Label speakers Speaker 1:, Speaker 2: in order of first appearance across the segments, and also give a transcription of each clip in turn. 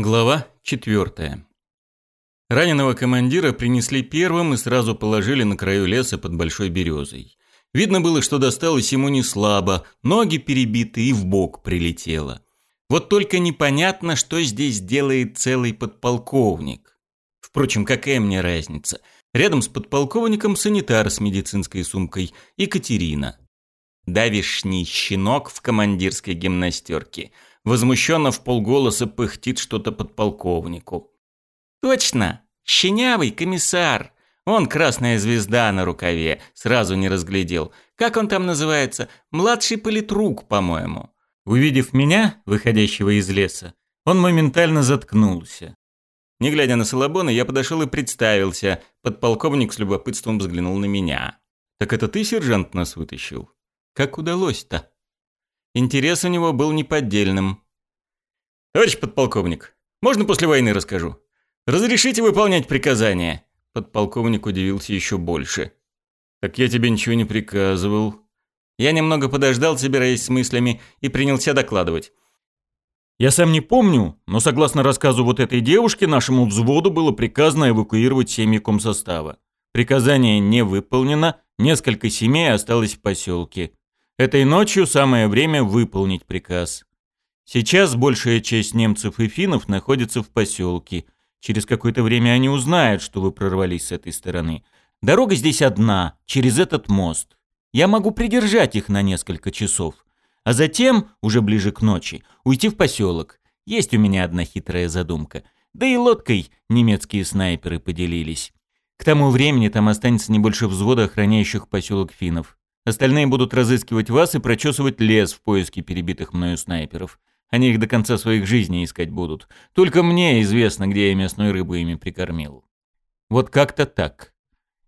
Speaker 1: Глава 4. Раненого командира принесли первым и сразу положили на краю леса под большой березой. Видно было, что досталось ему не слабо, ноги перебиты и в бок прилетело. Вот только непонятно, что здесь делает целый подполковник. Впрочем, какая мне разница? Рядом с подполковником санитар с медицинской сумкой, Екатерина. Давишний щенок в командирской гимнастерке – Возмущенно в полголоса пыхтит что-то подполковнику. «Точно! Щенявый комиссар! Он красная звезда на рукаве, сразу не разглядел. Как он там называется? Младший политрук, по-моему». Увидев меня, выходящего из леса, он моментально заткнулся. Не глядя на Солобона, я подошел и представился. Подполковник с любопытством взглянул на меня. «Так это ты, сержант, нас вытащил? Как удалось-то?» Интерес у него был неподдельным. «Товарищ подполковник, можно после войны расскажу? Разрешите выполнять приказания?» Подполковник удивился еще больше. «Так я тебе ничего не приказывал». Я немного подождал, собираясь с мыслями, и принялся докладывать. Я сам не помню, но согласно рассказу вот этой девушки, нашему взводу было приказано эвакуировать семьи комсостава. Приказание не выполнено, несколько семей осталось в поселке. Этой ночью самое время выполнить приказ. Сейчас большая часть немцев и финнов находится в поселке. Через какое-то время они узнают, что вы прорвались с этой стороны. Дорога здесь одна, через этот мост. Я могу придержать их на несколько часов. А затем, уже ближе к ночи, уйти в поселок. Есть у меня одна хитрая задумка. Да и лодкой немецкие снайперы поделились. К тому времени там останется не больше взвода охраняющих поселок финнов. Остальные будут разыскивать вас и прочесывать лес в поиске перебитых мною снайперов. Они их до конца своих жизней искать будут. Только мне известно, где я мясной рыбу ими прикормил. Вот как-то так.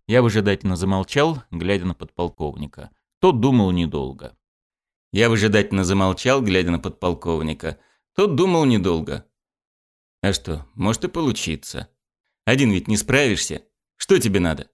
Speaker 1: Я выжидательно замолчал, глядя на подполковника. Тот думал недолго. Я выжидательно замолчал, глядя на подполковника. Тот думал недолго. А что, может и получится. Один ведь не справишься. Что тебе надо?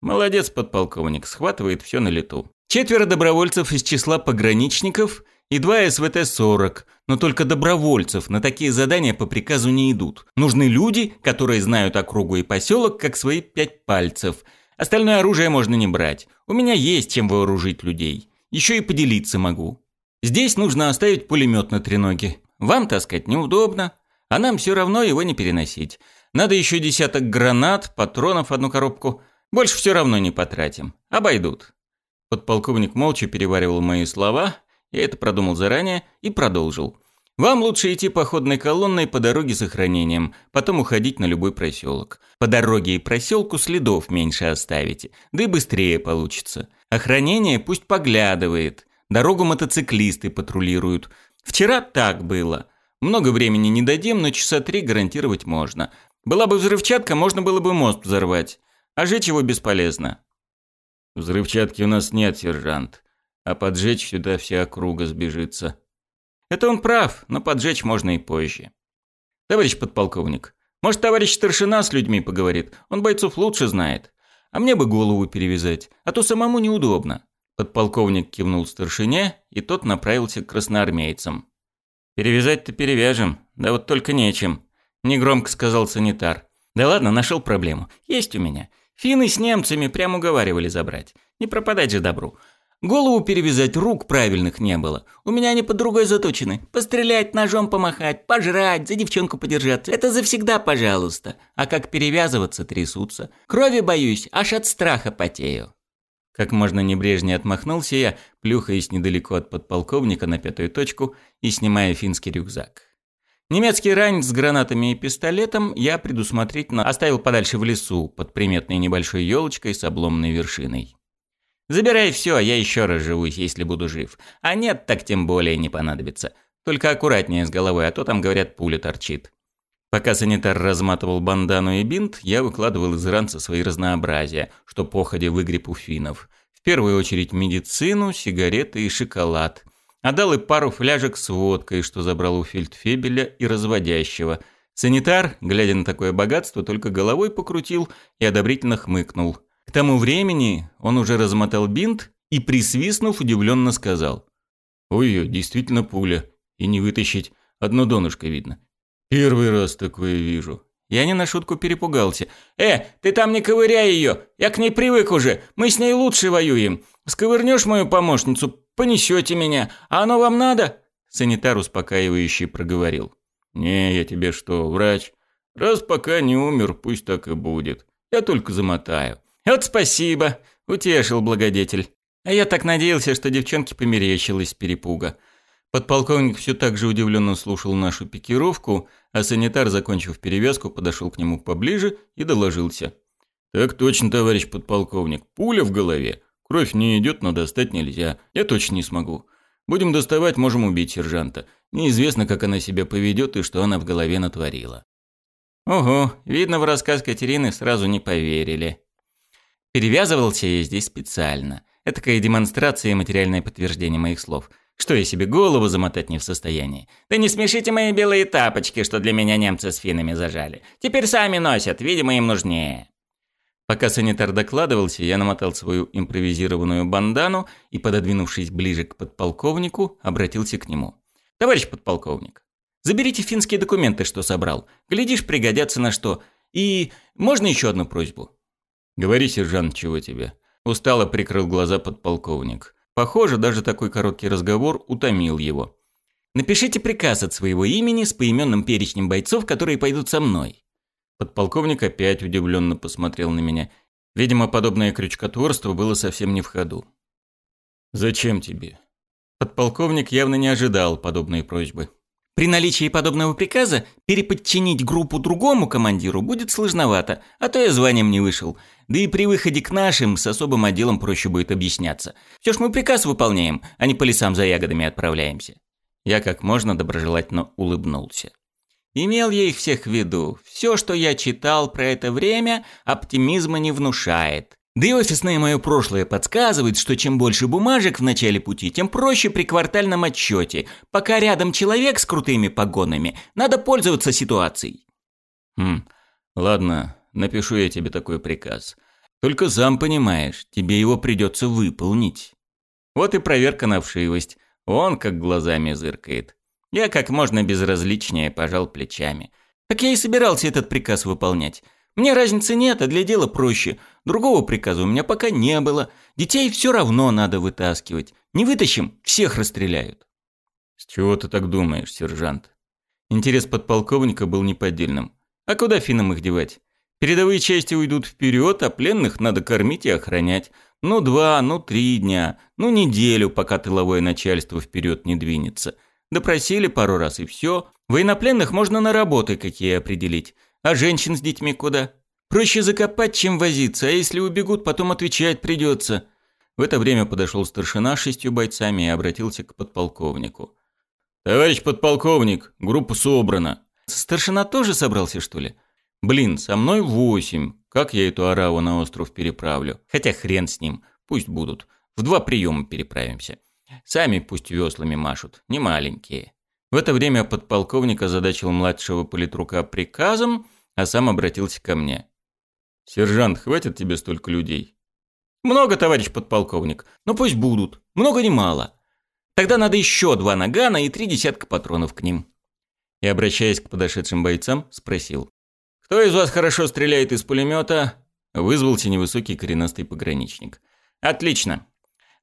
Speaker 1: Молодец, подполковник, схватывает все на лету. Четверо добровольцев из числа пограничников – и два СВТ-40, но только добровольцев на такие задания по приказу не идут. Нужны люди, которые знают округу и поселок как свои пять пальцев. Остальное оружие можно не брать. У меня есть чем вооружить людей. Еще и поделиться могу. Здесь нужно оставить пулемет на треноге. Вам таскать неудобно, а нам все равно его не переносить. Надо еще десяток гранат, патронов одну коробку. Больше все равно не потратим. Обойдут. Подполковник молча переваривал мои слова – я это продумал заранее и продолжил. Вам лучше идти походной колонной по дороге с охранением, потом уходить на любой проселок. По дороге и проселку следов меньше оставите, да и быстрее получится. Охранение пусть поглядывает. Дорогу мотоциклисты патрулируют. Вчера так было. Много времени не дадим, но часа три гарантировать можно. Была бы взрывчатка, можно было бы мост взорвать. А жечь его бесполезно. Взрывчатки у нас нет, сержант а поджечь сюда вся округа сбежится. Это он прав, но поджечь можно и позже. Товарищ подполковник, может, товарищ старшина с людьми поговорит? Он бойцов лучше знает. А мне бы голову перевязать, а то самому неудобно. Подполковник кивнул старшине, и тот направился к красноармейцам. «Перевязать-то перевяжем, да вот только нечем», – негромко сказал санитар. «Да ладно, нашел проблему. Есть у меня. Финны с немцами прямо уговаривали забрать. Не пропадать же добру. Голову перевязать рук правильных не было. У меня они под другой заточены. Пострелять, ножом помахать, пожрать, за девчонку подержаться. Это завсегда пожалуйста. А как перевязываться, трясутся. Крови боюсь, аж от страха потею. Как можно небрежнее отмахнулся я, плюхаясь недалеко от подполковника на пятую точку и снимая финский рюкзак. Немецкий ранец с гранатами и пистолетом я предусмотрительно оставил подальше в лесу, под приметной небольшой елочкой с обломной вершиной. Забирай все, я еще разживусь, если буду жив. А нет, так тем более не понадобится. Только аккуратнее с головой, а то там, говорят, пуля торчит. Пока санитар разматывал бандану и бинт, я выкладывал из ранца свои разнообразия, что походе выгреб у финнов. В первую очередь медицину, сигареты и шоколад. А дал и пару фляжек с водкой, что забрал у фельдфебеля и разводящего. Санитар, глядя на такое богатство, только головой покрутил и одобрительно хмыкнул – к тому времени он уже размотал бинт и, присвистнув, удивленно сказал. «Ой, действительно пуля. И не вытащить. Одно донышко видно. Первый раз такое вижу».
Speaker 2: Я не на шутку перепугался. «Э, ты там не ковыряй ее! Я к ней привык уже! Мы с ней лучше воюем! Сковырнешь мою помощницу, понесете меня! А оно вам надо?» Санитар успокаивающий проговорил.
Speaker 1: «Не, я тебе что, врач? Раз пока не умер, пусть так и будет. Я только замотаю.
Speaker 2: «Вот спасибо», – утешил благодетель. А я так надеялся, что девчонке померещилось перепуга. Подполковник все так же удивленно слушал нашу пикировку, а санитар, закончив перевязку, подошел к нему поближе и доложился.
Speaker 1: «Так точно, товарищ подполковник. Пуля в голове. Кровь не идет, но достать нельзя. Я точно не смогу. Будем доставать, можем убить сержанта. Неизвестно, как она себя поведет и что она в голове натворила».
Speaker 2: «Ого, видно, в рассказ Катерины сразу не поверили». Перевязывался я здесь специально. Этакая демонстрация и материальное подтверждение моих слов. Что я себе голову замотать не в состоянии? Да не смешите мои белые тапочки, что для меня немцы с финами зажали. Теперь сами носят, видимо, им нужнее. Пока санитар докладывался, я намотал свою импровизированную бандану и, пододвинувшись ближе к подполковнику, обратился к нему. «Товарищ подполковник, заберите финские документы, что собрал. Глядишь, пригодятся на что. И можно еще одну просьбу?»
Speaker 1: «Говори, сержант, чего тебе?» Устало прикрыл глаза подполковник. Похоже, даже такой короткий разговор утомил его.
Speaker 2: «Напишите приказ от своего имени с поименным перечнем бойцов, которые пойдут со мной».
Speaker 1: Подполковник опять удивленно посмотрел на меня. Видимо, подобное крючкотворство было совсем не в ходу. «Зачем тебе?» Подполковник явно не ожидал подобной просьбы.
Speaker 2: При наличии подобного приказа переподчинить группу другому командиру будет сложновато, а то я званием не вышел. Да и при выходе к нашим с особым отделом проще будет объясняться. Все ж мы приказ выполняем, а не по лесам за ягодами отправляемся. Я как можно доброжелательно улыбнулся. Имел я их всех в виду. Все, что я читал про это время, оптимизма не внушает. Да и офисное мое прошлое подсказывает, что чем больше бумажек в начале пути, тем проще при квартальном отчете. Пока рядом человек с крутыми погонами, надо пользоваться ситуацией.
Speaker 1: Хм, ладно, Напишу я тебе такой приказ. Только зам понимаешь, тебе его придется выполнить.
Speaker 2: Вот и проверка на вшивость. Он как глазами зыркает. Я как можно безразличнее пожал плечами. Так я и собирался этот приказ выполнять. Мне разницы нет, а для дела проще. Другого приказа у меня пока не было. Детей все равно надо вытаскивать. Не вытащим, всех расстреляют.
Speaker 1: С чего ты так думаешь, сержант? Интерес подполковника был неподдельным. А куда финам их девать? Передовые части уйдут вперед, а пленных надо кормить и охранять. Ну два, ну три дня, ну неделю, пока тыловое начальство вперед не двинется. Допросили пару раз и все. Военнопленных можно на работы какие определить. А женщин с детьми куда? Проще закопать, чем возиться, а если убегут, потом отвечать придется. В это время подошел старшина с шестью бойцами и обратился к подполковнику. «Товарищ подполковник, группа собрана».
Speaker 2: «Старшина тоже собрался, что ли?»
Speaker 1: Блин, со мной восемь. Как я эту араву на остров переправлю?
Speaker 2: Хотя хрен с ним. Пусть будут. В два приема переправимся. Сами пусть веслами машут. Не маленькие.
Speaker 1: В это время подполковник озадачил младшего политрука приказом, а сам обратился ко мне. «Сержант, хватит тебе столько людей?»
Speaker 2: «Много, товарищ подполковник. Но пусть будут. Много не мало. Тогда надо еще два нагана и три десятка патронов к ним».
Speaker 1: И, обращаясь к подошедшим бойцам, спросил.
Speaker 2: «Кто из вас хорошо стреляет из пулемета?»
Speaker 1: – вызвался невысокий коренастый пограничник.
Speaker 2: «Отлично.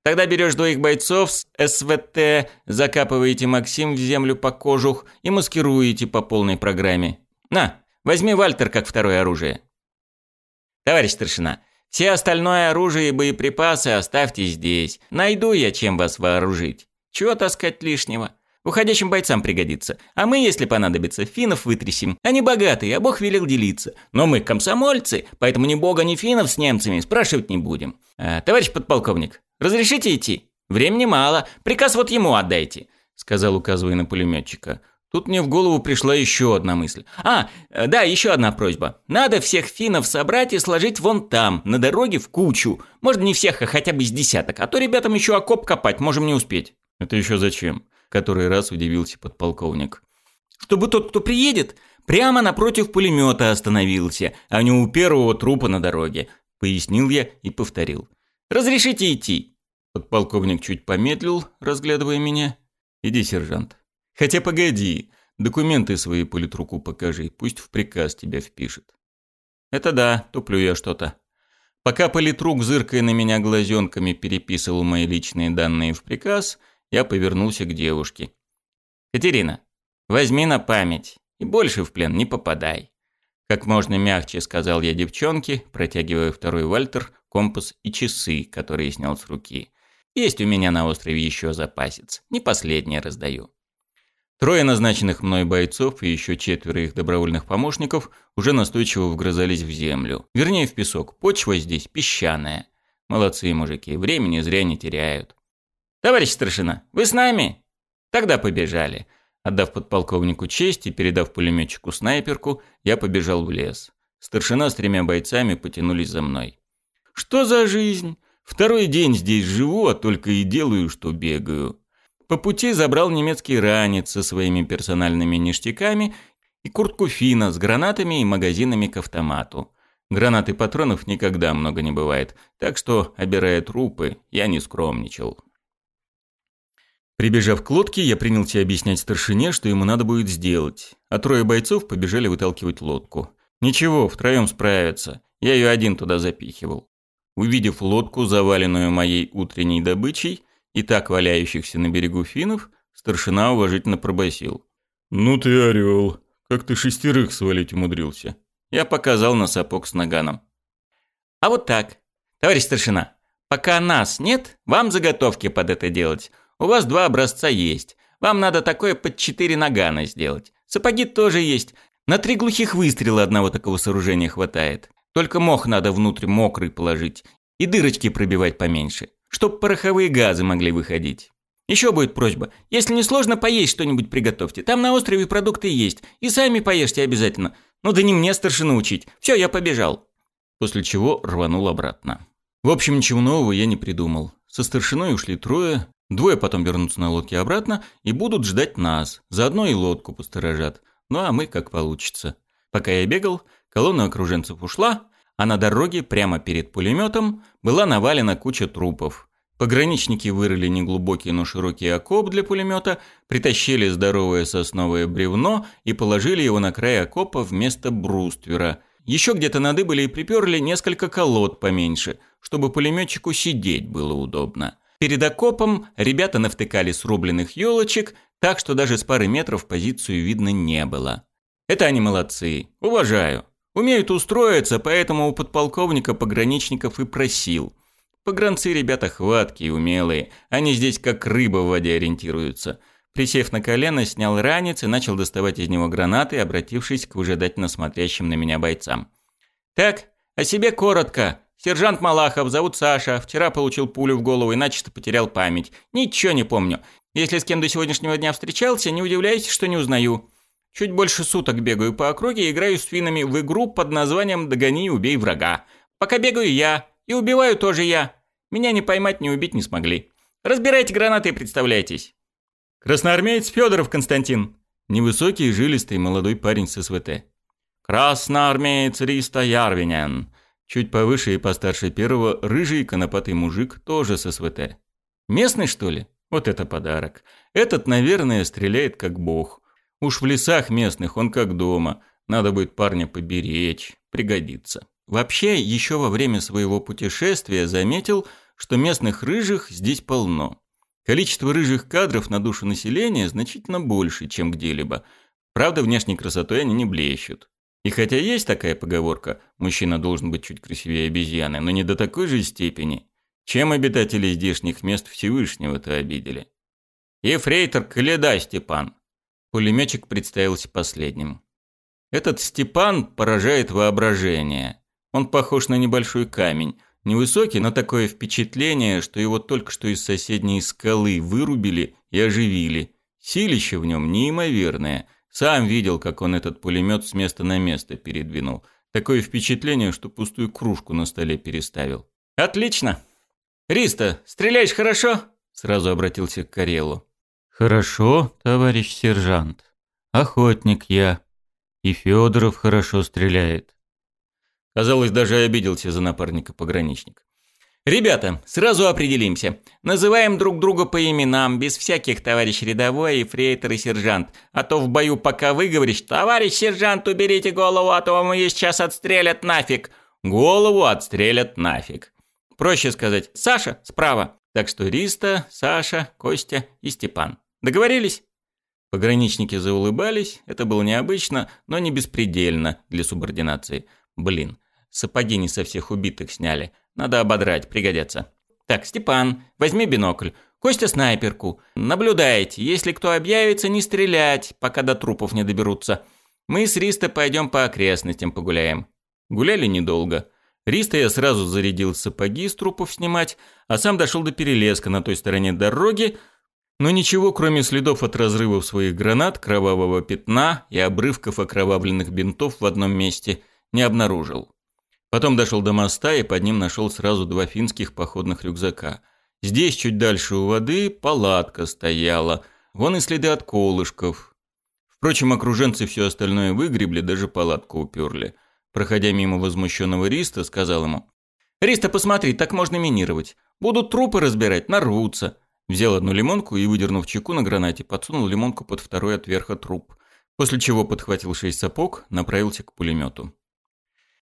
Speaker 2: Тогда берешь двоих бойцов с СВТ, закапываете Максим в землю по кожух и маскируете по полной программе. На, возьми Вальтер как второе оружие». «Товарищ старшина, все остальное оружие и боеприпасы оставьте здесь. Найду я, чем вас вооружить. Чего таскать лишнего?» Уходящим бойцам пригодится. А мы, если понадобится, финнов вытрясим. Они богатые, а бог велел делиться. Но мы комсомольцы, поэтому ни бога, ни финнов с немцами спрашивать не будем. А, товарищ подполковник, разрешите идти? Времени мало, приказ вот ему отдайте», — сказал, указывая на пулеметчика. Тут мне в голову пришла еще одна мысль. А, да, еще одна просьба. Надо всех финнов собрать и сложить вон там, на дороге в кучу. Может, не всех, а хотя бы из десяток. А то ребятам еще окоп копать, можем не успеть.
Speaker 1: Это еще зачем? который раз удивился подполковник.
Speaker 2: «Чтобы тот, кто приедет, прямо напротив пулемета остановился, а не у первого трупа на дороге», — пояснил я и повторил. «Разрешите идти?»
Speaker 1: Подполковник чуть помедлил, разглядывая меня. «Иди, сержант». «Хотя погоди, документы свои политруку покажи, пусть в приказ тебя впишет».
Speaker 2: «Это да, туплю я что-то». Пока политрук, зыркая на меня глазенками, переписывал мои личные данные в приказ — я повернулся к девушке. «Катерина, возьми на память и больше в плен не попадай». Как можно мягче сказал я девчонке, протягивая второй вальтер, компас и часы, которые снял с руки. Есть у меня на острове еще запасец, не последнее раздаю. Трое назначенных мной бойцов и еще четверо их добровольных помощников уже настойчиво вгрызались в землю. Вернее, в песок. Почва здесь песчаная. Молодцы мужики, времени зря не теряют. «Товарищ старшина, вы с нами?» «Тогда побежали». Отдав подполковнику честь и передав пулеметчику снайперку, я побежал в лес. Старшина с тремя бойцами потянулись за мной. «Что за жизнь? Второй день здесь живу, а только и делаю, что бегаю». По пути забрал немецкий ранец со своими персональными ништяками и куртку Фина с гранатами и магазинами к автомату. Гранат и патронов никогда много не бывает, так что, обирая трупы, я не скромничал. Прибежав к лодке, я принялся объяснять старшине, что ему надо будет сделать, а трое бойцов побежали выталкивать лодку. Ничего, втроем справятся, я ее один туда запихивал. Увидев лодку, заваленную моей утренней добычей, и так валяющихся на берегу финнов, старшина уважительно пробасил.
Speaker 1: «Ну ты орел, как ты шестерых свалить умудрился?»
Speaker 2: Я показал на сапог с наганом. «А вот так, товарищ старшина, пока нас нет, вам заготовки под это делать». У вас два образца есть. Вам надо такое под четыре нагана сделать. Сапоги тоже есть. На три глухих выстрела одного такого сооружения хватает. Только мох надо внутрь мокрый положить. И дырочки пробивать поменьше. Чтоб пороховые газы могли выходить. Еще будет просьба. Если не сложно, поесть что-нибудь приготовьте. Там на острове продукты есть. И сами поешьте обязательно. Ну да не мне старшину учить. Все, я побежал. После чего рванул обратно. В общем, ничего нового я не придумал. Со старшиной ушли трое, Двое потом вернутся на лодке обратно и будут ждать нас. Заодно и лодку посторожат. Ну а мы как получится. Пока я бегал, колонна окруженцев ушла, а на дороге прямо перед пулеметом была навалена куча трупов. Пограничники вырыли неглубокий, но широкий окоп для пулемета, притащили здоровое сосновое бревно и положили его на край окопа вместо бруствера. Еще где-то надыбали и приперли несколько колод поменьше, чтобы пулеметчику сидеть было удобно. Перед окопом ребята навтыкали срубленных елочек, так что даже с пары метров позицию видно не было. Это они молодцы, уважаю. Умеют устроиться, поэтому у подполковника пограничников и просил. Погранцы ребята хваткие, умелые, они здесь как рыба в воде ориентируются. Присев на колено, снял ранец и начал доставать из него гранаты, обратившись к выжидательно смотрящим на меня бойцам. «Так, о себе коротко. Сержант Малахов, зовут Саша, вчера получил пулю в голову и начисто потерял память. Ничего не помню. Если с кем до сегодняшнего дня встречался, не удивляйся, что не узнаю. Чуть больше суток бегаю по округе и играю с финами в игру под названием «Догони и убей врага». Пока бегаю я, и убиваю тоже я. Меня не поймать, не убить не смогли. Разбирайте гранаты и представляйтесь. Красноармеец Федоров Константин. Невысокий, жилистый молодой парень с СВТ. Красноармеец Риста Ярвинен. Чуть повыше и постарше первого рыжий конопатый мужик тоже со СВТ. Местный, что ли? Вот это подарок. Этот, наверное, стреляет как бог. Уж в лесах местных он как дома. Надо будет парня поберечь, пригодится. Вообще, еще во время своего путешествия заметил, что местных рыжих здесь полно. Количество рыжих кадров на душу населения значительно больше, чем где-либо. Правда, внешней красотой они не блещут. И хотя есть такая поговорка, мужчина должен быть чуть красивее обезьяны, но не до такой же степени, чем обитатели здешних мест Всевышнего-то обидели. «Ефрейтор Коляда, Степан!» Пулеметчик представился последним. «Этот Степан поражает воображение. Он похож на небольшой камень, Невысокий, но такое впечатление, что его только что из соседней скалы вырубили и оживили. Силище в нем неимоверное, сам видел, как он этот пулемет с места на место передвинул. Такое впечатление, что пустую кружку на столе переставил. «Отлично! Риста, стреляешь хорошо?» Сразу обратился к Карелу.
Speaker 1: «Хорошо, товарищ сержант. Охотник я. И Федоров хорошо стреляет».
Speaker 2: Казалось, даже обиделся за напарника пограничник. Ребята, сразу определимся. Называем друг друга по именам, без всяких товарищ рядовой, эфрейтор и сержант. А то в бою пока выговоришь «Товарищ сержант, уберите голову, а то вам ее сейчас отстрелят нафиг». Голову отстрелят нафиг. Проще сказать «Саша» справа. Так что Риста, Саша, Костя и Степан. Договорились? Пограничники заулыбались, это было необычно, но не беспредельно для субординации. Блин, сапоги не со всех убитых сняли – надо ободрать, пригодятся. Так, Степан, возьми бинокль. Костя снайперку. Наблюдайте, если кто объявится, не стрелять, пока до трупов не доберутся. Мы с Риста пойдем по окрестностям погуляем. Гуляли недолго. Риста я сразу зарядил сапоги с трупов снимать, а сам дошел до перелеска на той стороне дороги, но ничего, кроме следов от разрывов своих гранат, кровавого пятна и обрывков окровавленных бинтов в одном месте, не обнаружил. Потом дошел до моста и под ним нашел сразу два финских походных рюкзака. Здесь, чуть дальше у воды, палатка стояла. Вон и следы от колышков. Впрочем, окруженцы все остальное выгребли, даже палатку уперли. Проходя мимо возмущенного Риста, сказал ему. «Риста, посмотри, так можно минировать. Будут трупы разбирать, нарвутся». Взял одну лимонку и, выдернув чеку на гранате, подсунул лимонку под второй от верха труп. После чего подхватил шесть сапог, направился к пулемету.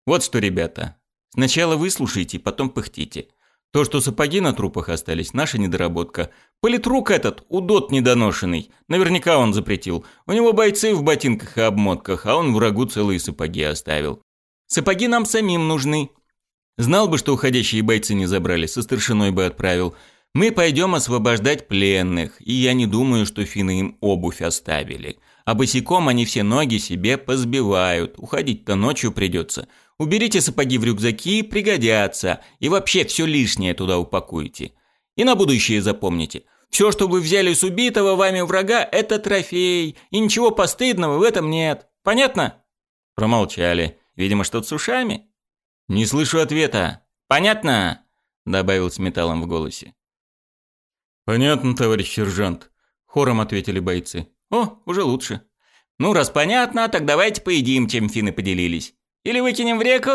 Speaker 2: Вот что, ребята. Сначала выслушайте, потом пыхтите. То, что сапоги на трупах остались, наша недоработка. Политрук этот, удот недоношенный. Наверняка он запретил. У него бойцы в ботинках и обмотках, а он врагу целые сапоги оставил. Сапоги нам самим нужны. Знал бы, что уходящие бойцы не забрали, со старшиной бы отправил. Мы пойдем освобождать пленных, и я не думаю, что финны им обувь оставили. А босиком они все ноги себе позбивают, уходить-то ночью придется. Уберите сапоги в рюкзаки, пригодятся, и вообще все лишнее туда упакуйте. И на будущее запомните. Все, что вы взяли с убитого вами врага, это трофей, и ничего постыдного в этом нет. Понятно? Промолчали. Видимо, что-то с ушами. Не слышу ответа. Понятно? Добавил с металлом в голосе.
Speaker 1: Понятно, товарищ сержант. Хором ответили бойцы.
Speaker 2: О, уже лучше. Ну, раз понятно, так давайте поедим, чем финны поделились. Или выкинем в реку?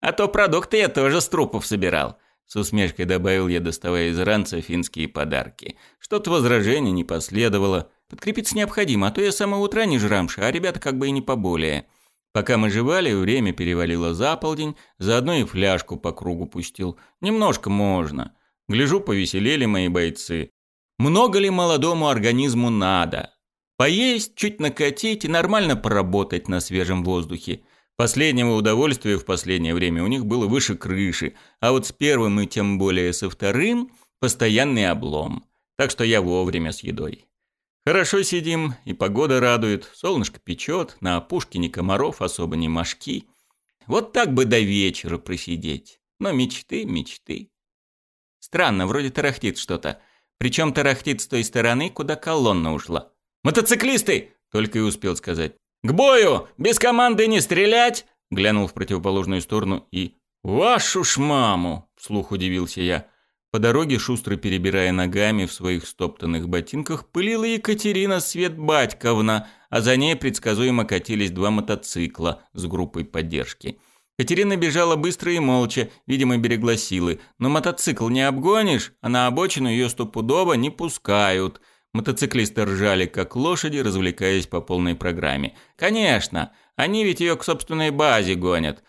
Speaker 2: А то продукты я тоже с трупов собирал». С усмешкой добавил я, доставая из ранца финские подарки. Что-то возражений не последовало. Подкрепиться необходимо, а то я с самого утра не жрамша, а ребята как бы и не поболее. Пока мы жевали, время перевалило за полдень, заодно и фляжку по кругу пустил. Немножко можно. Гляжу, повеселели мои бойцы. Много ли молодому организму надо? Поесть, чуть накатить и нормально поработать на свежем воздухе – Последнего удовольствия в последнее время у них было выше крыши, а вот с первым и тем более со вторым – постоянный облом. Так что я вовремя с едой. Хорошо сидим, и погода радует, солнышко печет, на опушке ни комаров, особо ни мошки. Вот так бы до вечера просидеть. Но мечты, мечты. Странно, вроде тарахтит что-то. Причем тарахтит с той стороны, куда колонна ушла. «Мотоциклисты!» – только и успел сказать. «К бою! Без команды не стрелять!» Глянул в противоположную сторону и... «Вашу ж маму!» – вслух удивился я. По дороге, шустро перебирая ногами в своих стоптанных ботинках, пылила Екатерина Светбатьковна, а за ней предсказуемо катились два мотоцикла с группой поддержки. Катерина бежала быстро и молча, видимо, берегла силы. Но мотоцикл не обгонишь, а на обочину ее стопудово не пускают – Мотоциклисты ржали, как лошади, развлекаясь по полной программе. «Конечно! Они ведь ее к собственной базе гонят!»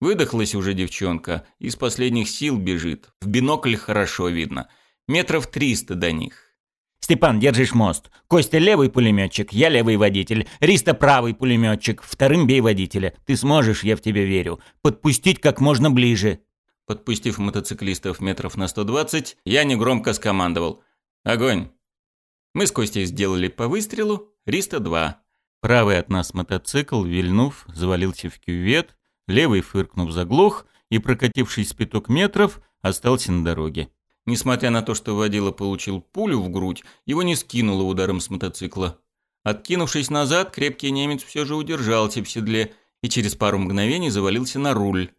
Speaker 2: Выдохлась уже девчонка, из последних сил бежит. В бинокль хорошо видно. Метров триста до них.
Speaker 3: «Степан, держишь мост. Костя левый пулеметчик, я левый водитель. Риста правый пулеметчик, вторым бей водителя. Ты сможешь, я в тебе верю. Подпустить как можно ближе».
Speaker 2: Подпустив мотоциклистов метров на 120, я негромко скомандовал. «Огонь!» Мы с Костей сделали по выстрелу, Риста 2. Правый от нас мотоцикл, вильнув, завалился в кювет, левый, фыркнув, заглох и, прокатившись пяток метров, остался на дороге. Несмотря на то, что водила получил пулю в грудь, его не скинуло ударом с мотоцикла. Откинувшись назад, крепкий немец все же удержался в седле и через пару мгновений завалился на руль.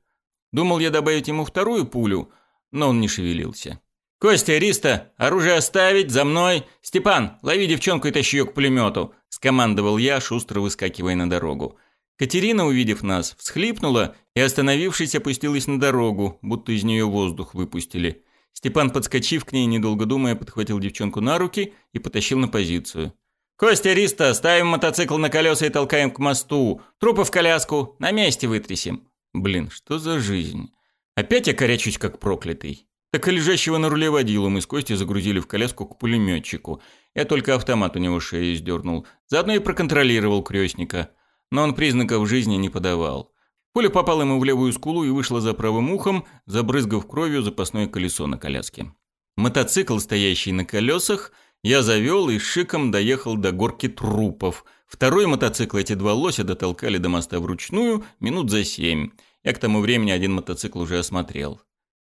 Speaker 2: Думал я добавить ему вторую пулю, но он не шевелился. «Костя, Риста, оружие оставить, за мной! Степан, лови девчонку и тащи ее к пулемету!» – скомандовал я, шустро выскакивая на дорогу.
Speaker 1: Катерина, увидев нас, всхлипнула и, остановившись, опустилась на дорогу, будто из нее воздух выпустили. Степан, подскочив к ней, недолго думая, подхватил девчонку на руки и потащил на позицию. «Костя, Риста, ставим мотоцикл на колеса и толкаем к мосту. Трупы в коляску, на месте вытрясем». «Блин, что за жизнь? Опять я корячусь, как проклятый». Так и лежащего на руле водила мы с Костей загрузили в коляску к пулеметчику. Я только автомат у него шеи издернул, Заодно и проконтролировал крестника. Но он признаков жизни не подавал. Пуля попала ему в левую скулу и вышла за правым ухом, забрызгав кровью запасное колесо на коляске. Мотоцикл, стоящий на колесах, я завел и шиком доехал до горки трупов. Второй мотоцикл эти два лося дотолкали до моста вручную минут за семь. Я к тому времени один мотоцикл уже осмотрел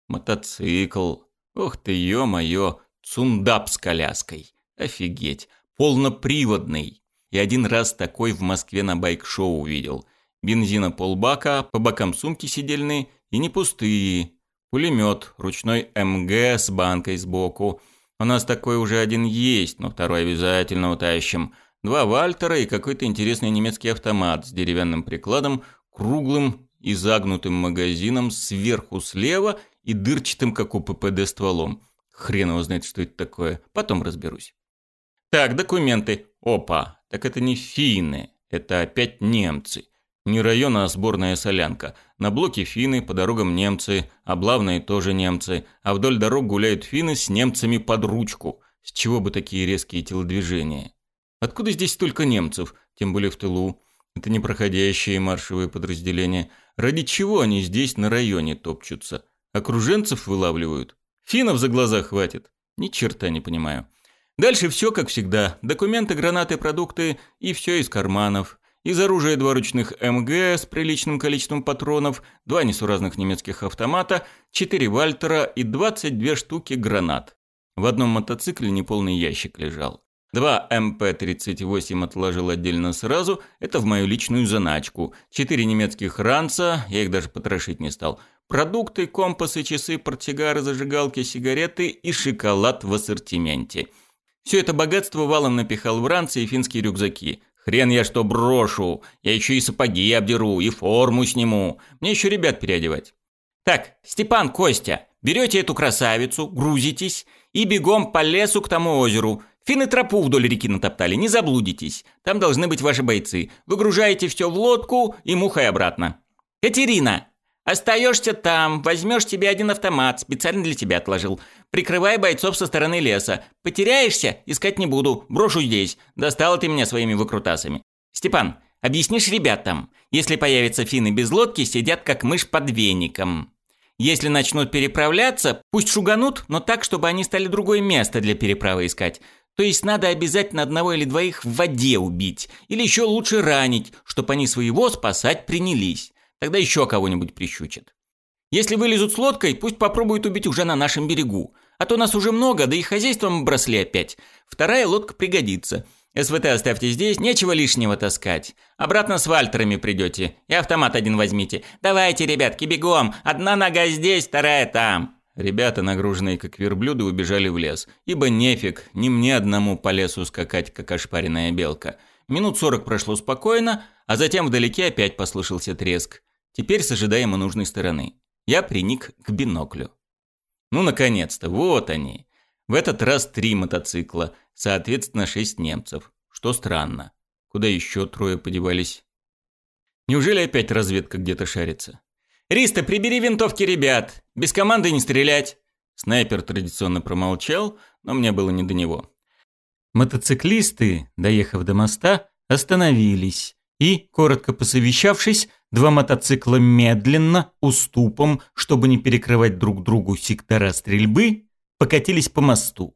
Speaker 1: мотоцикл. Ох ты, ё-моё, цундап с коляской. Офигеть, полноприводный. И один раз такой в Москве на байк-шоу увидел. Бензина полбака, по бокам сумки сидельные и не пустые. Пулемет, ручной МГ с банкой сбоку. У нас такой уже один есть, но второй обязательно утащим. Два Вальтера и какой-то интересный немецкий автомат с деревянным прикладом, круглым и загнутым магазином сверху слева и дырчатым, как у ППД, стволом. Хрен его знает, что это такое. Потом разберусь. Так, документы. Опа, так это не финны, это опять немцы. Не район, а сборная солянка. На блоке финны, по дорогам немцы, а облавные тоже немцы, а вдоль дорог гуляют финны с немцами под ручку. С чего бы такие резкие телодвижения? Откуда здесь столько немцев, тем более в тылу? Это не проходящие маршевые подразделения. Ради чего они здесь на районе топчутся? Окруженцев вылавливают. Финов за глаза хватит. Ни черта не понимаю. Дальше все как всегда. Документы, гранаты, продукты и все из карманов. Из оружия два МГ с приличным количеством патронов, два несуразных немецких автомата, четыре Вальтера и 22 штуки гранат. В одном мотоцикле неполный ящик лежал. Два МП-38 отложил отдельно сразу, это в мою личную заначку. Четыре немецких ранца, я их даже потрошить не стал – Продукты, компасы, часы, портсигары, зажигалки, сигареты и шоколад в ассортименте. Все это богатство валом напихал в ранцы и финские рюкзаки. Хрен я что брошу, я еще и сапоги обдеру, и форму сниму. Мне еще ребят переодевать. Так, Степан, Костя, берете эту красавицу, грузитесь и бегом по лесу к тому озеру. Финны тропу вдоль реки натоптали, не заблудитесь. Там должны быть ваши бойцы. Выгружаете все в лодку и мухой обратно. Катерина, Остаешься там, возьмешь себе один автомат, специально для тебя отложил. Прикрывай бойцов со стороны леса. Потеряешься? Искать не буду, брошу здесь. Достала ты меня своими выкрутасами. Степан, объяснишь ребятам, если появятся финны без лодки, сидят как мышь под веником. Если начнут переправляться, пусть шуганут, но так, чтобы они стали другое место для переправы искать. То есть надо обязательно одного или двоих в воде убить, или еще лучше ранить, чтобы они своего спасать принялись. Тогда еще кого-нибудь прищучат. Если вылезут с лодкой, пусть попробуют убить уже на нашем берегу. А то нас уже много, да и хозяйством бросли опять. Вторая лодка пригодится. СВТ оставьте здесь, нечего лишнего таскать. Обратно с вальтерами придете. И автомат один возьмите. Давайте, ребятки, бегом. Одна нога здесь, вторая там. Ребята, нагруженные как верблюды, убежали в лес. Ибо нефиг, ни мне одному по лесу скакать, как ошпаренная белка. Минут сорок прошло спокойно, а затем вдалеке опять послышался треск. Теперь с ожидаемо нужной стороны. Я приник к биноклю. Ну, наконец-то, вот они. В этот раз три мотоцикла, соответственно, шесть немцев. Что странно. Куда еще трое подевались? Неужели опять разведка где-то шарится? «Риста, прибери винтовки, ребят! Без команды не стрелять!» Снайпер традиционно промолчал, но мне было не до него.
Speaker 3: Мотоциклисты, доехав до моста, остановились и, коротко посовещавшись, Два мотоцикла медленно, уступом, чтобы не перекрывать друг другу сектора стрельбы, покатились по мосту.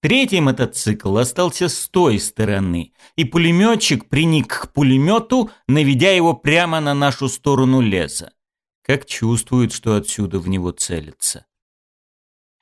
Speaker 3: Третий мотоцикл остался с той стороны, и пулеметчик приник к пулемету, наведя его прямо на нашу сторону леса. Как чувствует, что отсюда в него целится.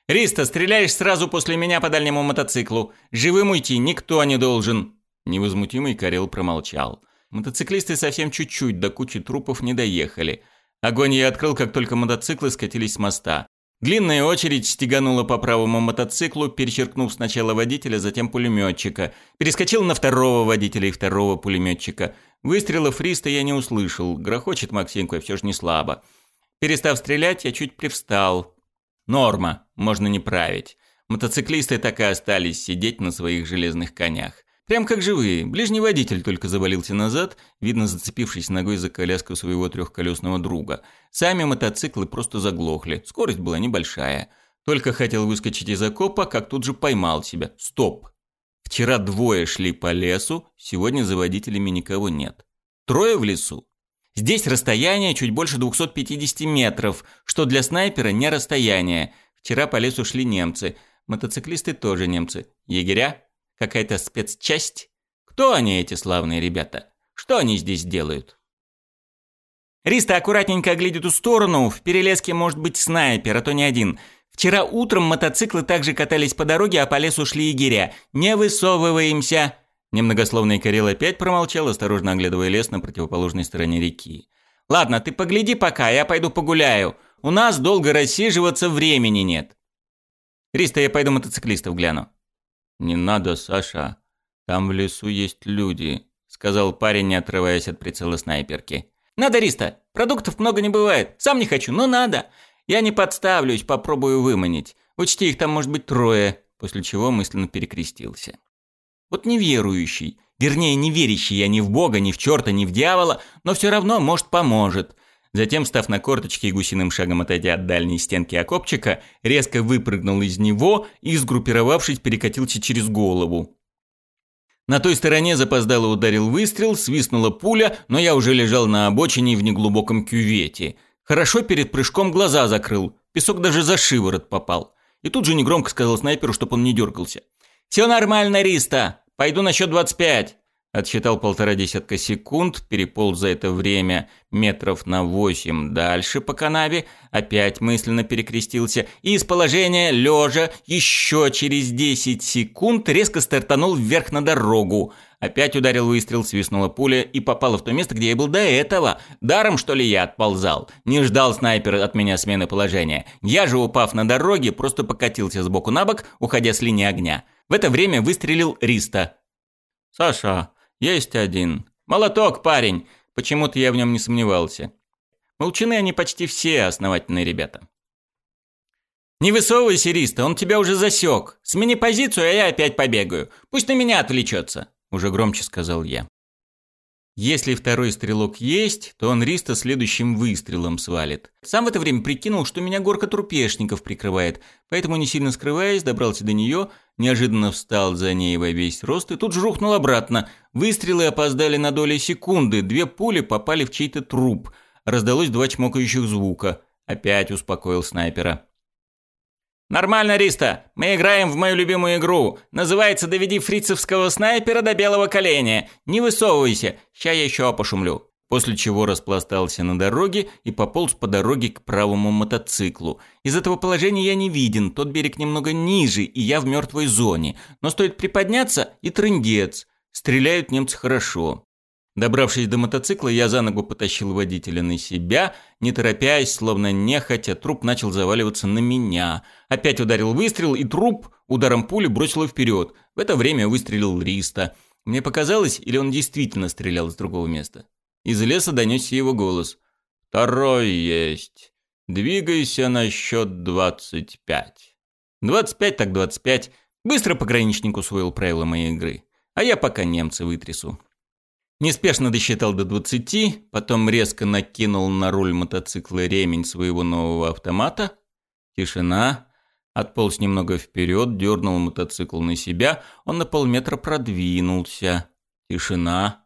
Speaker 2: «Риста, стреляешь сразу после меня по дальнему мотоциклу. Живым уйти никто не должен».
Speaker 1: Невозмутимый Карел промолчал. Мотоциклисты совсем чуть-чуть до кучи трупов не доехали. Огонь я открыл, как только мотоциклы скатились с моста. Длинная очередь стеганула по правому мотоциклу, перечеркнув сначала водителя, затем пулеметчика. Перескочил на второго водителя и второго пулеметчика.
Speaker 2: Выстрелов Фриста я не услышал. Грохочет Максимка, все же не слабо. Перестав стрелять, я чуть привстал. Норма, можно не править. Мотоциклисты так и остались сидеть на своих железных конях. Прям как живые. Ближний водитель только завалился назад, видно зацепившись ногой за коляску своего трехколесного друга. Сами мотоциклы просто заглохли, скорость была небольшая. Только хотел выскочить из окопа, как тут же поймал себя. Стоп! Вчера двое шли по лесу, сегодня за водителями никого нет. Трое в лесу. Здесь расстояние чуть больше 250 метров, что для снайпера не расстояние. Вчера по лесу шли немцы, мотоциклисты тоже немцы. Егеря Какая-то спецчасть? Кто они, эти славные ребята? Что они здесь делают? Риста аккуратненько глядит в сторону. В перелеске может быть снайпер, а то не один. Вчера утром мотоциклы также катались по дороге, а по лесу шли егеря. Не высовываемся. Немногословный Кирилл опять промолчал, осторожно оглядывая лес на противоположной стороне реки. Ладно, ты погляди пока, я пойду погуляю. У нас долго рассиживаться времени нет. Риста, я пойду мотоциклистов гляну.
Speaker 1: «Не надо, Саша. Там в лесу есть люди», – сказал парень, не отрываясь от прицела снайперки.
Speaker 2: «Надо, Риста! Продуктов много не бывает. Сам не хочу, но надо. Я не подставлюсь, попробую выманить. Учти, их там может быть трое», – после чего мысленно перекрестился. Вот неверующий, вернее неверящий я ни в Бога, ни в черта, ни в дьявола, но все равно, может, поможет. Затем, став на корточки и гусиным шагом отойдя от дальней стенки окопчика, резко выпрыгнул из него и, сгруппировавшись, перекатился через голову. На той стороне запоздало ударил выстрел, свистнула пуля, но я уже лежал на обочине в неглубоком кювете. Хорошо перед прыжком глаза закрыл, песок даже за шиворот попал. И тут же негромко сказал снайперу, чтобы он не дергался. «Все нормально, Риста, пойду на счет 25». Отсчитал полтора десятка секунд, переполз за это время метров на восемь дальше по канаве, опять мысленно перекрестился, и из положения лежа еще через десять секунд резко стартанул вверх на дорогу. Опять ударил выстрел, свистнула пуля и попала в то место, где я был до этого. Даром, что ли, я отползал? Не ждал снайпер от меня смены положения. Я же, упав на дороге, просто покатился сбоку на бок, уходя с линии огня. В это время выстрелил Риста. «Саша, «Есть один. Молоток, парень!» Почему-то я в нем не сомневался. Молчаны они почти все основательные ребята. «Не высовывайся, Риста, он тебя уже засек. Смени позицию, а я опять побегаю. Пусть на меня отвлечется», – уже громче сказал я. Если второй стрелок есть, то он Риста следующим выстрелом свалит. Сам в это время прикинул, что меня горка трупешников прикрывает, поэтому, не сильно скрываясь, добрался до нее, неожиданно встал за ней во весь рост и тут же рухнул обратно. Выстрелы опоздали на доли секунды, две пули попали в чей-то труп. Раздалось два чмокающих звука. Опять успокоил снайпера. «Нормально, Риста. Мы играем в мою любимую игру. Называется «Доведи фрицевского снайпера до белого коленя». Не высовывайся. Ща я еще пошумлю». После чего распластался на дороге и пополз по дороге к правому мотоциклу. Из этого положения я не виден, тот берег немного ниже, и я в мертвой зоне. Но стоит приподняться, и трындец. Стреляют немцы хорошо. Добравшись до мотоцикла, я за ногу потащил водителя на себя, не торопясь, словно нехотя, труп начал заваливаться на меня. Опять ударил выстрел, и труп ударом пули бросило вперед. В это время выстрелил Риста. Мне показалось, или он действительно стрелял с другого места. Из леса донесся его голос. «Второй есть. Двигайся на счет двадцать пять». «Двадцать пять так двадцать пять». Быстро пограничник усвоил правила моей игры. А я пока немца вытрясу. Неспешно досчитал до 20, потом резко накинул на руль мотоцикла ремень своего нового автомата. Тишина. Отполз немного вперед, дернул мотоцикл на себя. Он на полметра продвинулся. Тишина.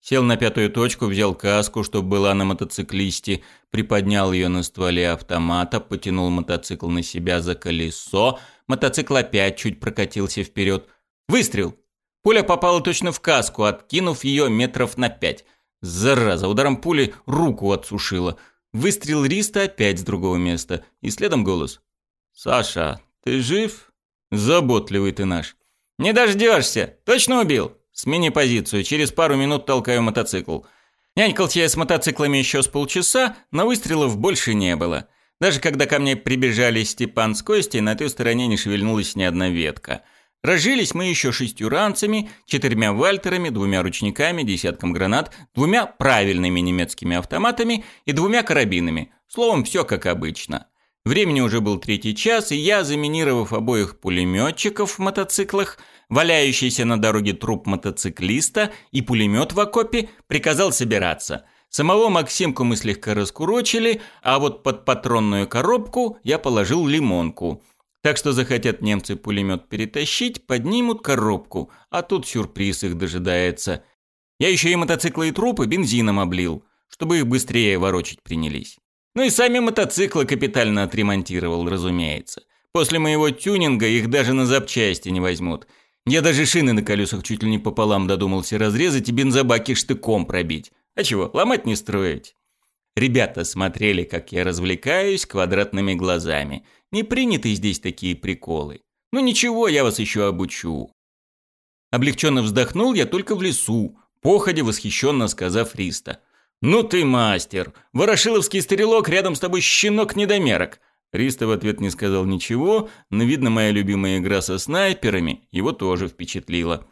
Speaker 2: Сел на пятую точку, взял каску, что была на мотоциклисте, приподнял ее на стволе автомата, потянул мотоцикл на себя за колесо. Мотоцикл опять чуть прокатился вперед. Выстрел! Пуля попала точно в каску, откинув ее метров на пять. Зараза, ударом пули руку отсушила. Выстрел Риста опять с другого места. И следом голос. «Саша, ты жив?» «Заботливый ты наш». «Не дождешься! Точно убил?» «Смени позицию, через пару минут толкаю мотоцикл». Нянькался я с мотоциклами еще с полчаса, но выстрелов больше не было. Даже когда ко мне прибежали Степан с Костей, на той стороне не шевельнулась ни одна ветка – Разжились мы еще шестью ранцами, четырьмя вальтерами, двумя ручниками, десятком гранат, двумя правильными немецкими автоматами и двумя карабинами. Словом, все как обычно. Времени уже был третий час, и я, заминировав обоих пулеметчиков в мотоциклах, валяющийся на дороге труп мотоциклиста и пулемет в окопе, приказал собираться. Самого Максимку мы слегка раскурочили, а вот под патронную коробку я положил лимонку – так что захотят немцы пулемет перетащить, поднимут коробку, а тут сюрприз их дожидается. Я еще и мотоциклы и трупы бензином облил, чтобы их быстрее ворочить принялись. Ну и сами мотоциклы капитально отремонтировал, разумеется. После моего тюнинга их даже на запчасти не возьмут. Я даже шины на колесах чуть ли не пополам додумался разрезать и бензобаки штыком пробить. А чего, ломать не строить? Ребята смотрели, как я развлекаюсь квадратными глазами – не приняты здесь такие приколы. Ну ничего, я вас еще обучу. Облегченно вздохнул я только в лесу, походя восхищенно сказав Риста. «Ну ты мастер! Ворошиловский стрелок, рядом с тобой щенок-недомерок!» Риста в ответ не сказал ничего, но, видно, моя любимая игра со снайперами его тоже впечатлила.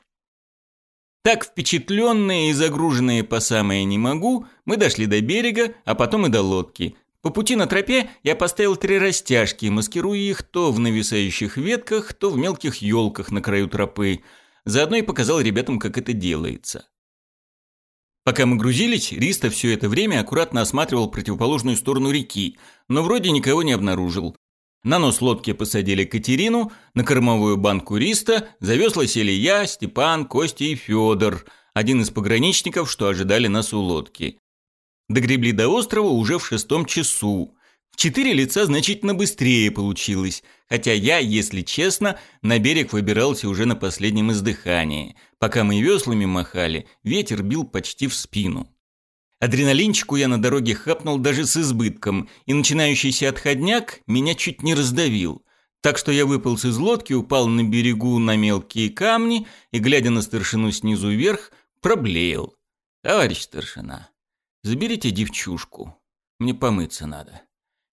Speaker 2: Так впечатленные и загруженные по самое не могу, мы дошли до берега, а потом и до лодки, по пути на тропе я поставил три растяжки, маскируя их то в нависающих ветках, то в мелких елках на краю тропы. Заодно и показал ребятам, как это делается. Пока мы грузились, Риста все это время аккуратно осматривал противоположную сторону реки, но вроде никого не обнаружил. На нос лодки посадили Катерину, на кормовую банку Риста, завезла сели я, Степан, Костя и Федор, один из пограничников, что ожидали нас у лодки. Догребли до острова уже в шестом часу. В четыре лица значительно быстрее получилось, хотя я, если честно, на берег выбирался уже на последнем издыхании. Пока мы веслами махали, ветер бил почти в спину. Адреналинчику я на дороге хапнул даже с избытком, и начинающийся отходняк меня чуть не раздавил. Так что я выполз из лодки, упал на берегу на мелкие камни и, глядя на старшину снизу вверх, проблеял. «Товарищ старшина, Заберите девчушку. Мне помыться надо.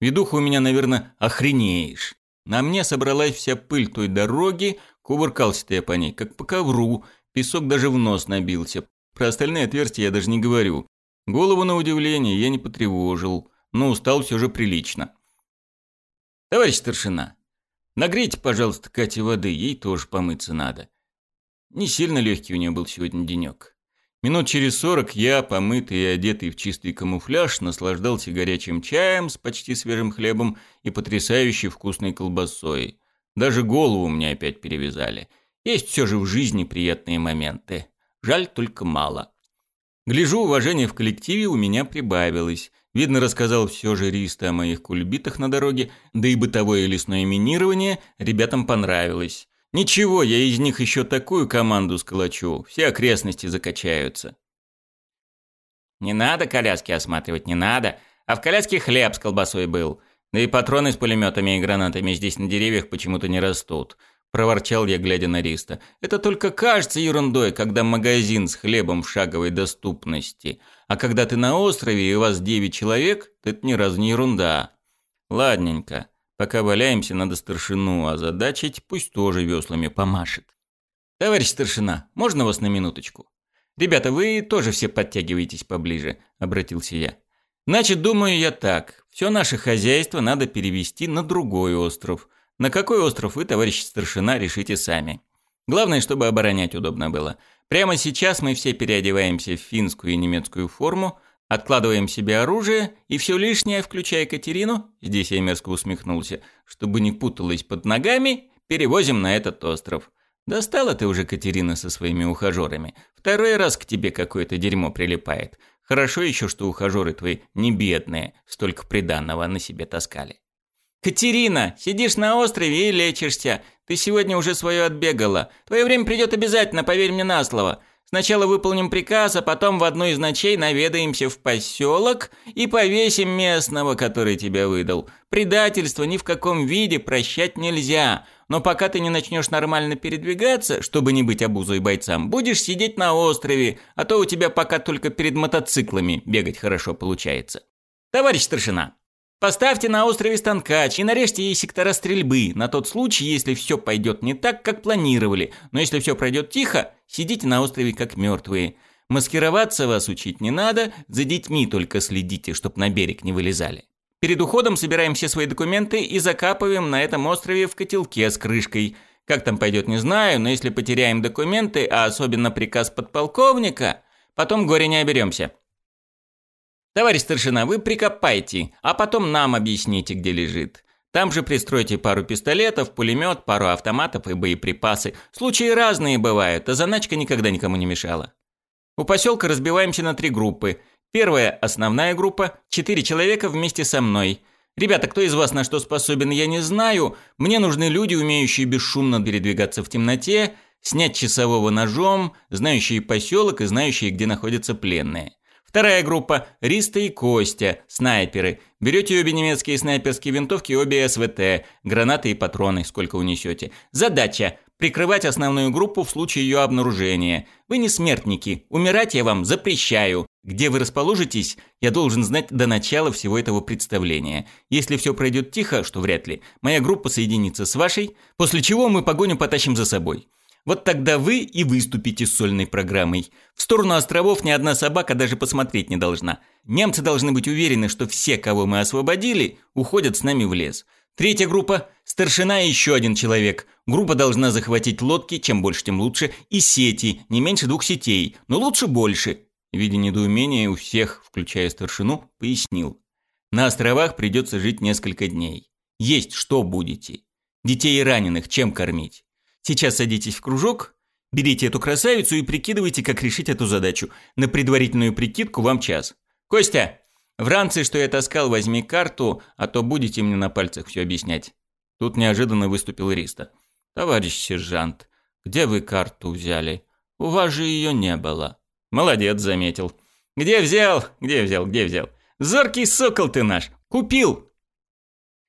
Speaker 2: Ведуха у меня, наверное, охренеешь. На мне собралась вся пыль той дороги, кувыркался-то я по ней, как по ковру. Песок даже в нос набился. Про остальные отверстия я даже не говорю. Голову, на удивление, я не потревожил, но устал все же прилично. «Товарищ старшина, нагрейте, пожалуйста, Кате воды, ей тоже помыться надо». Не сильно легкий у нее был сегодня денек. Минут через сорок я, помытый и одетый в чистый камуфляж, наслаждался горячим чаем с почти свежим хлебом и потрясающе вкусной колбасой. Даже голову мне опять перевязали. Есть все же в жизни приятные моменты. Жаль, только мало. Гляжу, уважение в коллективе у меня прибавилось. Видно, рассказал все же Риста о моих кульбитах на дороге, да и бытовое лесное минирование ребятам понравилось. Ничего, я из них еще такую команду сколочу, все окрестности закачаются. Не надо коляски осматривать, не надо. А в коляске хлеб с колбасой был. Да и патроны с пулеметами и гранатами здесь на деревьях почему-то не растут. Проворчал я, глядя на Риста. Это только кажется ерундой, когда магазин с хлебом в шаговой доступности. А когда ты на острове и у вас девять человек, то это ни разу не ерунда. Ладненько. Пока валяемся, надо старшину озадачить, пусть тоже веслами помашет. «Товарищ старшина, можно вас на минуточку?» «Ребята, вы тоже все подтягиваетесь поближе», – обратился я. «Значит, думаю я так. Все наше хозяйство надо перевести на другой остров. На какой остров вы, товарищ старшина, решите сами. Главное, чтобы оборонять удобно было. Прямо сейчас мы все переодеваемся в финскую и немецкую форму – Откладываем себе оружие и все лишнее, включая Катерину, здесь я мерзко усмехнулся, чтобы не путалась под ногами, перевозим на этот остров. Достала ты уже, Катерина, со своими ухажерами. Второй раз к тебе какое-то дерьмо прилипает. Хорошо еще, что ухажеры твои не бедные, столько приданного на себе таскали. «Катерина, сидишь на острове и лечишься. Ты сегодня уже свое отбегала. Твое время придет обязательно, поверь мне на слово. Сначала выполним приказ, а потом в одну из ночей наведаемся в поселок и повесим местного, который тебя выдал. Предательство ни в каком виде прощать нельзя. Но пока ты не начнешь нормально передвигаться, чтобы не быть обузой бойцам, будешь сидеть на острове, а то у тебя пока только перед мотоциклами бегать хорошо получается. Товарищ старшина, Поставьте на острове станкач и нарежьте ей сектора стрельбы, на тот случай, если все пойдет не так, как планировали. Но если все пройдет тихо, сидите на острове как мертвые. Маскироваться вас учить не надо, за детьми только следите, чтоб на берег не вылезали. Перед уходом собираем все свои документы и закапываем на этом острове в котелке с крышкой. Как там пойдет, не знаю, но если потеряем документы, а особенно приказ подполковника, потом горе не оберемся. Товарищ старшина, вы прикопайте, а потом нам объясните, где лежит. Там же пристройте пару пистолетов, пулемет, пару автоматов и боеприпасы. Случаи разные бывают, а заначка никогда никому не мешала. У поселка разбиваемся на три группы. Первая – основная группа, четыре человека вместе со мной. Ребята, кто из вас на что способен, я не знаю. Мне нужны люди, умеющие бесшумно передвигаться в темноте, снять часового ножом, знающие поселок и знающие, где находятся пленные. Вторая группа – Риста и Костя, снайперы. Берете обе немецкие снайперские винтовки и обе СВТ, гранаты и патроны, сколько унесете. Задача – прикрывать основную группу в случае ее обнаружения. Вы не смертники, умирать я вам запрещаю. Где вы расположитесь, я должен знать до начала всего этого представления. Если все пройдет тихо, что вряд ли, моя группа соединится с вашей, после чего мы погоню потащим за собой. Вот тогда вы и выступите с сольной программой. В сторону островов ни одна собака даже посмотреть не должна. Немцы должны быть уверены, что все, кого мы освободили, уходят с нами в лес. Третья группа – старшина и еще один человек. Группа должна захватить лодки, чем больше, тем лучше, и сети, не меньше двух сетей, но лучше больше. Видя недоумение у всех, включая старшину, пояснил. На островах придется жить несколько дней. Есть что будете. Детей и раненых чем кормить? Сейчас садитесь в кружок, берите эту красавицу и прикидывайте, как решить эту задачу. На предварительную прикидку вам час. Костя, в ранце, что я таскал, возьми карту, а то будете мне на пальцах все объяснять. Тут неожиданно выступил Риста. Товарищ сержант, где вы карту взяли? У вас же ее не было. Молодец, заметил. Где взял? Где взял? Где взял? Зоркий сокол ты наш. Купил.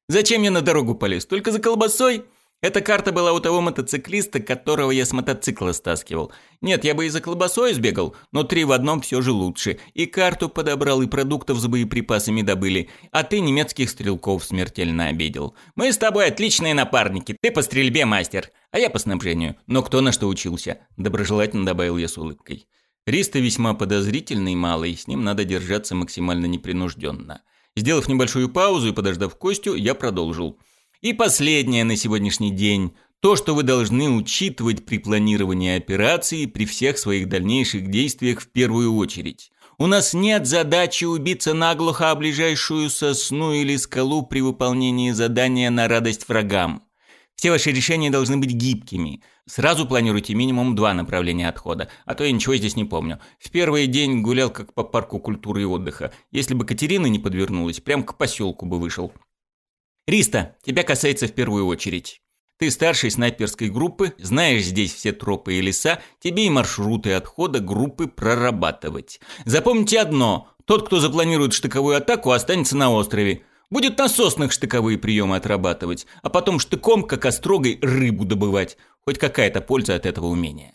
Speaker 2: Зачем мне на дорогу полез? Только за колбасой? Эта карта была у того мотоциклиста, которого я с мотоцикла стаскивал. Нет, я бы и за колбасой сбегал, но три в одном все же лучше. И карту подобрал, и продуктов с боеприпасами добыли. А ты немецких стрелков смертельно обидел. Мы с тобой отличные напарники. Ты по стрельбе мастер, а я по снабжению. Но кто на что учился?» Доброжелательно добавил я с улыбкой. Риста весьма подозрительный малый, с ним надо держаться максимально непринужденно. Сделав небольшую паузу и подождав Костю, я продолжил – и последнее на сегодняшний день – то, что вы должны учитывать при планировании операции при всех своих дальнейших действиях в первую очередь. У нас нет задачи убиться наглухо о ближайшую сосну или скалу при выполнении задания на радость врагам. Все ваши решения должны быть гибкими. Сразу планируйте минимум два направления отхода, а то я ничего здесь не помню. В первый день гулял как по парку культуры и отдыха. Если бы Катерина не подвернулась, прям к поселку бы вышел. «Риста, тебя касается в первую очередь. Ты старший снайперской группы, знаешь здесь все тропы и леса, тебе и маршруты отхода группы прорабатывать. Запомните одно, тот, кто запланирует штыковую атаку, останется на острове. Будет насосных штыковые приемы отрабатывать, а потом штыком, как острогой, рыбу добывать. Хоть какая-то польза от этого умения.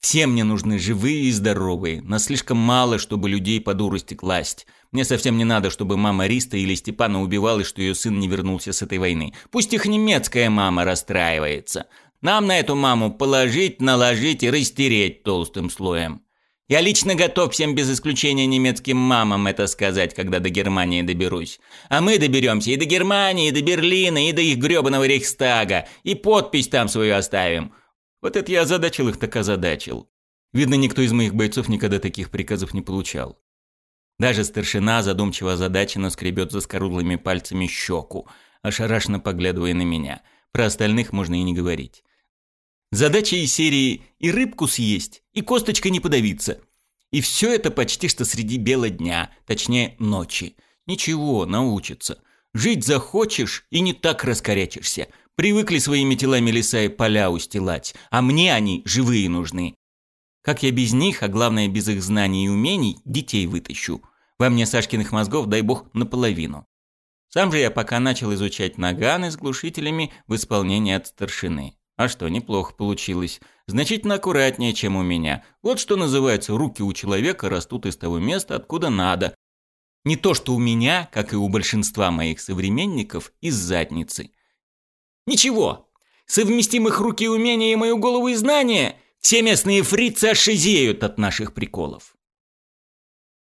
Speaker 2: Все мне нужны живые и здоровые. Нас слишком мало, чтобы людей по дурости класть. Мне совсем не надо, чтобы мама Риста или Степана убивала, что ее сын не вернулся с этой войны. Пусть их немецкая мама расстраивается. Нам на эту маму положить, наложить и растереть толстым слоем. Я лично готов всем без исключения немецким мамам это сказать, когда до Германии доберусь. А мы доберемся и до Германии, и до Берлина, и до их грёбаного Рейхстага. И подпись там свою оставим. Вот это я озадачил их, так озадачил. Видно, никто из моих бойцов никогда таких приказов не получал. Даже старшина задумчиво озадаченно скребет заскорузлыми пальцами щеку, ошарашенно поглядывая на меня. Про остальных можно и не говорить. Задача из серии «И рыбку съесть, и косточкой не подавиться». И все это почти что среди бела дня, точнее ночи. Ничего, научится. Жить захочешь и не так раскорячишься – Привыкли своими телами леса и поля устилать, а мне они живые нужны. Как я без них, а главное без их знаний и умений, детей вытащу? Во мне Сашкиных мозгов, дай бог, наполовину. Сам же я пока начал изучать наганы с глушителями в исполнении от старшины. А что, неплохо получилось. Значительно аккуратнее, чем у меня. Вот что называется, руки у человека растут из того места, откуда надо. Не то, что у меня, как и у большинства моих современников, из задницы. Ничего. Совместим их руки умения и мою голову и знания, все местные фрицы ошизеют от наших приколов.